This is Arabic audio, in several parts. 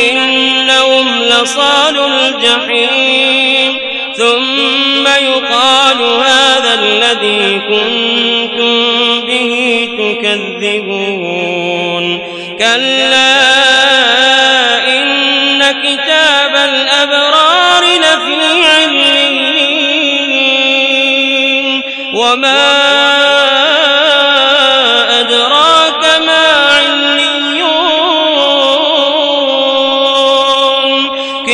ثم إنهم لصال الجحيم. ثم يقال هذا الذي كنتم به تكذبون. كلا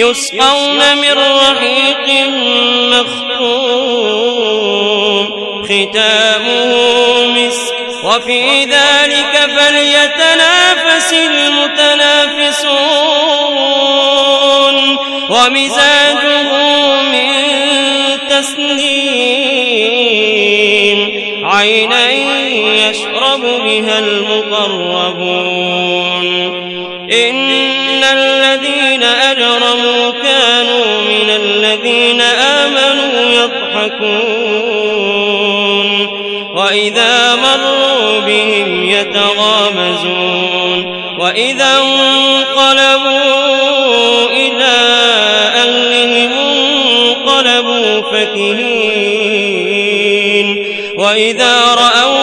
يسقون من رحيق مختوم ختامه مسك. وفي ذلك فليتنافس المتنافسون. ومزاجه من تسنيم. عينا يشرب بها المقربون. إن الذين كانوا من الذين آمنوا يضحكون وإذا مروا بهم يتغامزون وإذا انقلبوا إلى أهلهم انقلبوا فكهين وإذا رأوهم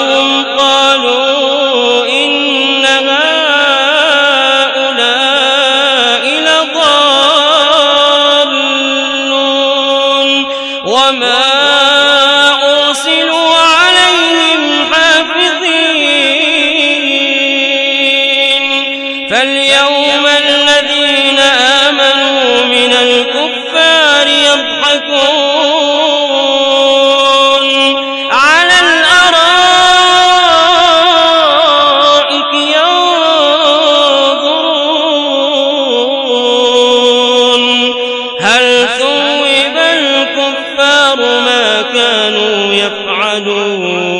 قالوا